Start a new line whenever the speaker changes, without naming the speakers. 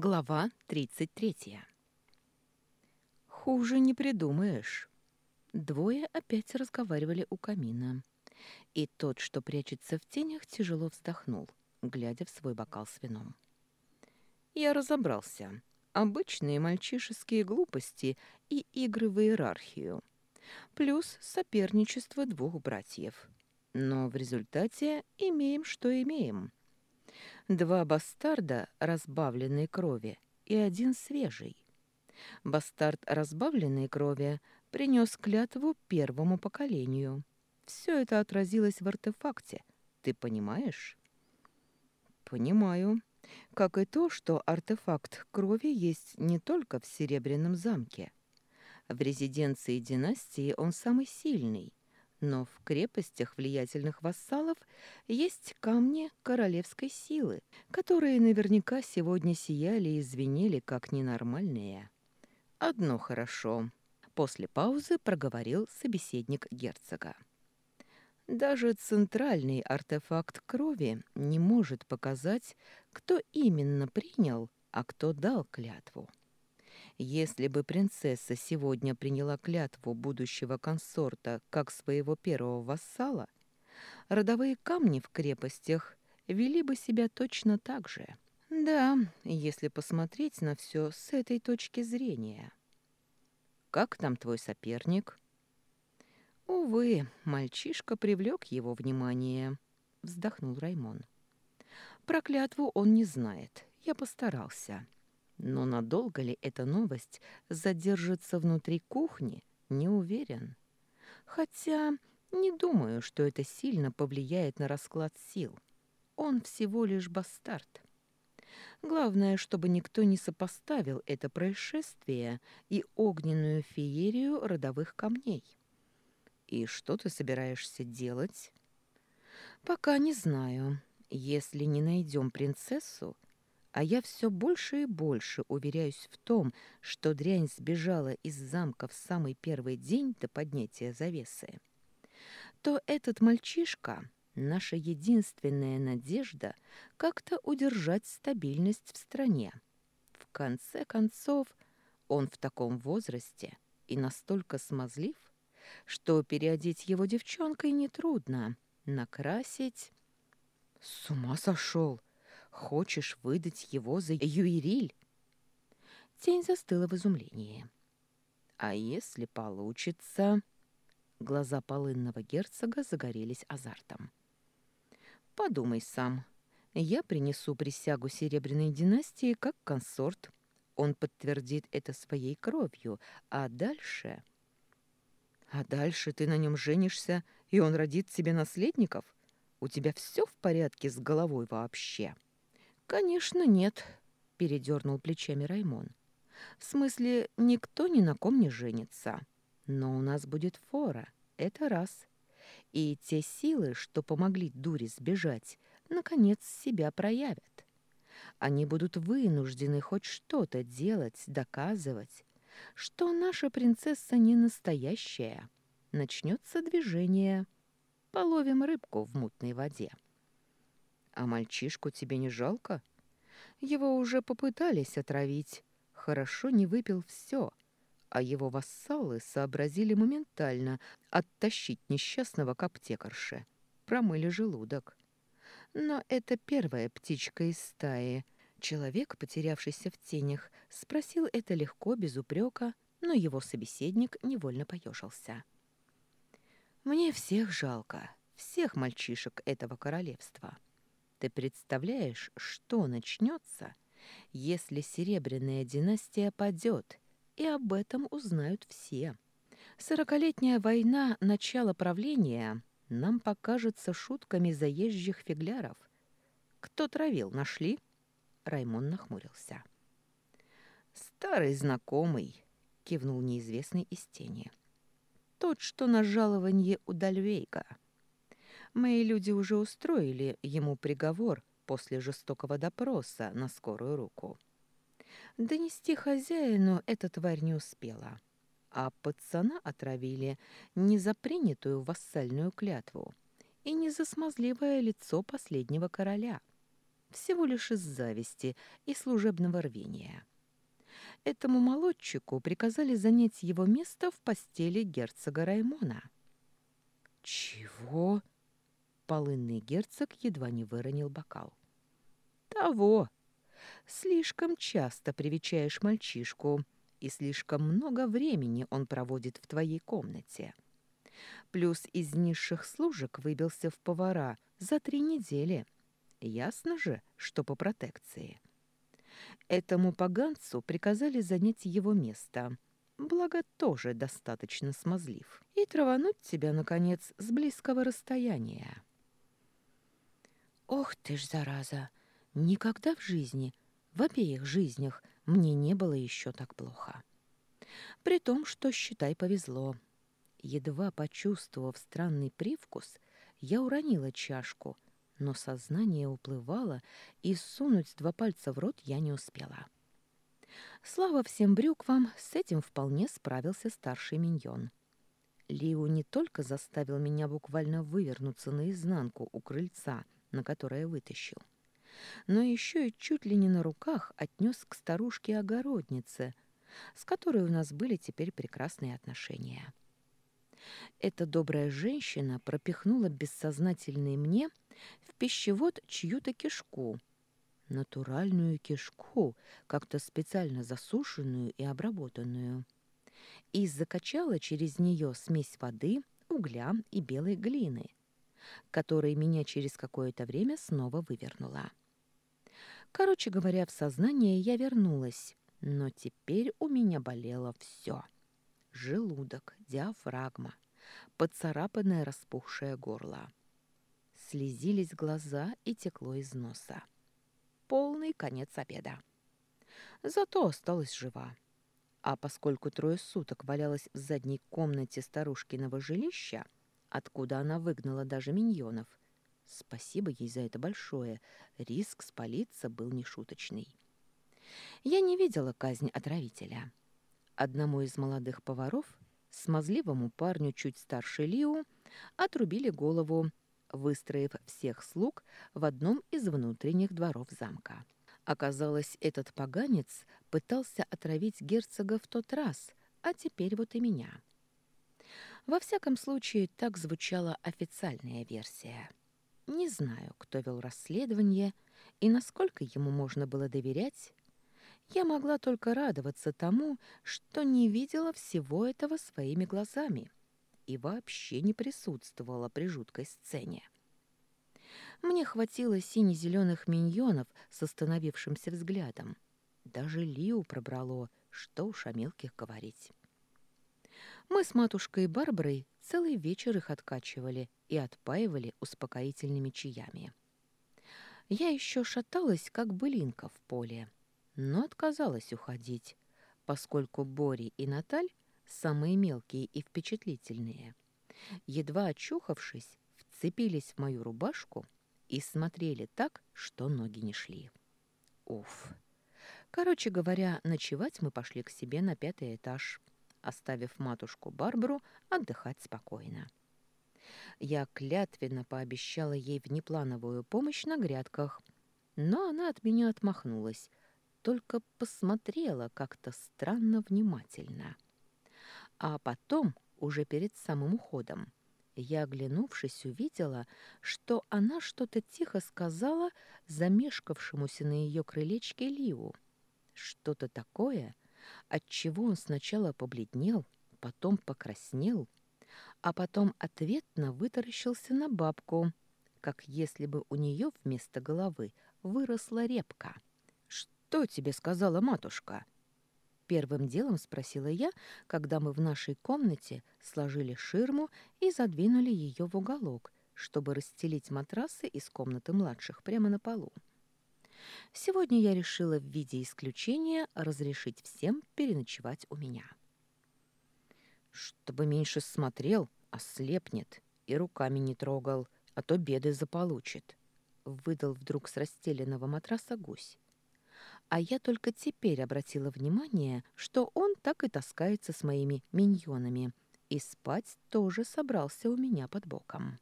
Глава 33. Хуже не придумаешь. Двое опять разговаривали у камина. И тот, что прячется в тенях, тяжело вздохнул, глядя в свой бокал с вином. Я разобрался. Обычные мальчишеские глупости и игры в иерархию. Плюс соперничество двух братьев. Но в результате имеем, что имеем. Два бастарда разбавленной крови и один свежий. Бастард разбавленной крови принес клятву первому поколению. Все это отразилось в артефакте. Ты понимаешь? Понимаю. Как и то, что артефакт крови есть не только в Серебряном замке. В резиденции династии он самый сильный, но в крепостях влиятельных вассалов есть камни королевской силы, которые наверняка сегодня сияли и звенели как ненормальные. Одно хорошо. После паузы проговорил собеседник герцога. Даже центральный артефакт крови не может показать, кто именно принял, а кто дал клятву. Если бы принцесса сегодня приняла клятву будущего консорта как своего первого вассала, родовые камни в крепостях вели бы себя точно так же. Да, если посмотреть на все с этой точки зрения. «Как там твой соперник?» «Увы, мальчишка привлек его внимание», — вздохнул Раймон. «Про клятву он не знает. Я постарался». Но надолго ли эта новость задержится внутри кухни, не уверен. Хотя не думаю, что это сильно повлияет на расклад сил. Он всего лишь бастард. Главное, чтобы никто не сопоставил это происшествие и огненную феерию родовых камней. И что ты собираешься делать? Пока не знаю. Если не найдем принцессу, а я все больше и больше уверяюсь в том, что дрянь сбежала из замка в самый первый день до поднятия завесы, то этот мальчишка — наша единственная надежда как-то удержать стабильность в стране. В конце концов, он в таком возрасте и настолько смазлив, что переодеть его девчонкой нетрудно, накрасить... С ума сошел! Хочешь выдать его за Юириль?» Тень застыла в изумлении. «А если получится...» Глаза полынного герцога загорелись азартом. «Подумай сам. Я принесу присягу Серебряной династии как консорт. Он подтвердит это своей кровью, а дальше...» «А дальше ты на нем женишься, и он родит себе наследников? У тебя все в порядке с головой вообще?» «Конечно, нет», — передернул плечами Раймон. «В смысле, никто ни на ком не женится. Но у нас будет фора, это раз. И те силы, что помогли дуре сбежать, наконец себя проявят. Они будут вынуждены хоть что-то делать, доказывать, что наша принцесса не настоящая. Начнется движение. Половим рыбку в мутной воде». А мальчишку тебе не жалко? Его уже попытались отравить. Хорошо не выпил все, а его вассалы сообразили моментально оттащить несчастного к аптекарше. Промыли желудок. Но это первая птичка из стаи. Человек, потерявшийся в тенях, спросил это легко, без упрека, но его собеседник невольно поежился. «Мне всех жалко, всех мальчишек этого королевства». Ты представляешь, что начнется, если Серебряная династия падет, и об этом узнают все? Сорокалетняя война начала правления нам покажется шутками заезжих фигляров. Кто травил, нашли? Раймон нахмурился. Старый знакомый, кивнул неизвестный из тени. Тот, что на жалованье у Дальвейга. Мои люди уже устроили ему приговор после жестокого допроса на скорую руку. Донести хозяину эта тварь не успела, а пацана отравили не за принятую вассальную клятву и не за смазливое лицо последнего короля. всего лишь из зависти и служебного рвения. Этому молодчику приказали занять его место в постели герцога Раймона. «Чего?» Полынный герцог едва не выронил бокал. «Того! Слишком часто привечаешь мальчишку, и слишком много времени он проводит в твоей комнате. Плюс из низших служек выбился в повара за три недели. Ясно же, что по протекции. Этому поганцу приказали занять его место, благо тоже достаточно смазлив, и травануть тебя, наконец, с близкого расстояния. «Ох ты ж, зараза! Никогда в жизни, в обеих жизнях, мне не было еще так плохо. При том, что, считай, повезло. Едва почувствовав странный привкус, я уронила чашку, но сознание уплывало, и сунуть два пальца в рот я не успела. Слава всем брюквам, с этим вполне справился старший миньон. Лиу не только заставил меня буквально вывернуться наизнанку у крыльца, на которое вытащил, но еще и чуть ли не на руках отнес к старушке-огороднице, с которой у нас были теперь прекрасные отношения. Эта добрая женщина пропихнула бессознательной мне в пищевод чью-то кишку, натуральную кишку, как-то специально засушенную и обработанную, и закачала через нее смесь воды, угля и белой глины, которой меня через какое-то время снова вывернула. Короче говоря, в сознание я вернулась, но теперь у меня болело все. Желудок, диафрагма, поцарапанное распухшее горло. Слезились глаза и текло из носа. Полный конец обеда. Зато осталась жива. А поскольку трое суток валялась в задней комнате старушкиного жилища, откуда она выгнала даже миньонов, Спасибо ей за это большое. Риск спалиться был нешуточный. Я не видела казнь отравителя. Одному из молодых поваров, смазливому парню чуть старше Лиу, отрубили голову, выстроив всех слуг в одном из внутренних дворов замка. Оказалось, этот поганец пытался отравить герцога в тот раз, а теперь вот и меня. Во всяком случае, так звучала официальная версия. Не знаю, кто вел расследование и насколько ему можно было доверять. Я могла только радоваться тому, что не видела всего этого своими глазами и вообще не присутствовала при жуткой сцене. Мне хватило сине-зеленых миньонов с остановившимся взглядом. Даже Лиу пробрало, что уж о мелких говорить. Мы с матушкой Барбарой целый вечер их откачивали и отпаивали успокоительными чаями. Я еще шаталась, как былинка в поле, но отказалась уходить, поскольку Бори и Наталь, самые мелкие и впечатлительные, едва очухавшись, вцепились в мою рубашку и смотрели так, что ноги не шли. Уф! Короче говоря, ночевать мы пошли к себе на пятый этаж – оставив матушку Барбару отдыхать спокойно. Я клятвенно пообещала ей внеплановую помощь на грядках, но она от меня отмахнулась, только посмотрела как-то странно внимательно. А потом, уже перед самым уходом, я, оглянувшись, увидела, что она что-то тихо сказала замешкавшемуся на ее крылечке Лиу. Что-то такое, отчего он сначала побледнел, потом покраснел, а потом ответно вытаращился на бабку, как если бы у нее вместо головы выросла репка. «Что тебе сказала матушка?» Первым делом спросила я, когда мы в нашей комнате сложили ширму и задвинули ее в уголок, чтобы расстелить матрасы из комнаты младших прямо на полу. Сегодня я решила в виде исключения разрешить всем переночевать у меня. Чтобы меньше смотрел, ослепнет и руками не трогал, а то беды заполучит. Выдал вдруг с расстеленного матраса гусь. А я только теперь обратила внимание, что он так и таскается с моими миньонами, и спать тоже собрался у меня под боком.